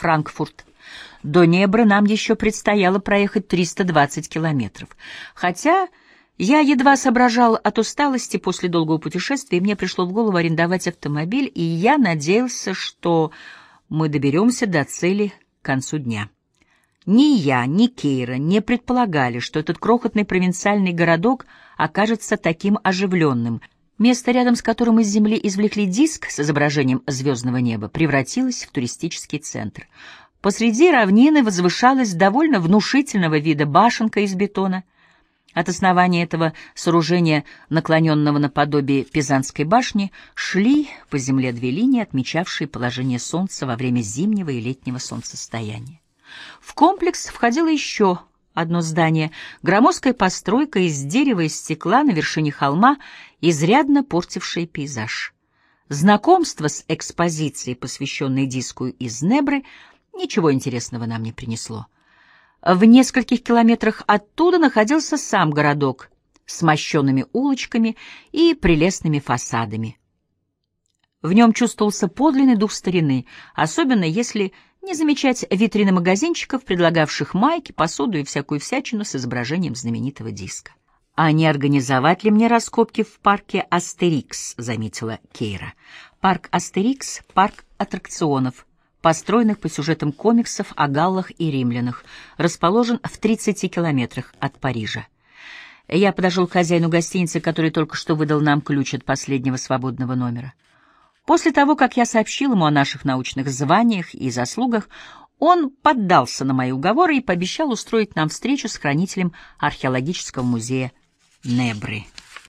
Франкфурт. До Небры нам еще предстояло проехать 320 километров. Хотя я едва соображал от усталости после долгого путешествия, и мне пришло в голову арендовать автомобиль, и я надеялся, что мы доберемся до цели к концу дня. Ни я, ни Кейра не предполагали, что этот крохотный провинциальный городок окажется таким оживленным. Место, рядом с которым из земли извлекли диск с изображением звездного неба, превратилось в туристический центр. Посреди равнины возвышалась довольно внушительного вида башенка из бетона. От основания этого сооружения, наклоненного наподобие Пизанской башни, шли по земле две линии, отмечавшие положение Солнца во время зимнего и летнего солнцестояния. В комплекс входило еще одно здание, громоздкая постройка из дерева и стекла на вершине холма, изрядно портившая пейзаж. Знакомство с экспозицией, посвященной диску из Небры, ничего интересного нам не принесло. В нескольких километрах оттуда находился сам городок с мощенными улочками и прелестными фасадами. В нем чувствовался подлинный дух старины, особенно если не замечать витрины магазинчиков, предлагавших майки, посуду и всякую всячину с изображением знаменитого диска. «А не организовать ли мне раскопки в парке Астерикс?» — заметила Кейра. Парк Астерикс — парк аттракционов, построенных по сюжетам комиксов о галлах и римлянах, расположен в 30 километрах от Парижа. Я подошел к хозяину гостиницы, который только что выдал нам ключ от последнего свободного номера. После того, как я сообщил ему о наших научных званиях и заслугах, он поддался на мои уговоры и пообещал устроить нам встречу с хранителем археологического музея Небры.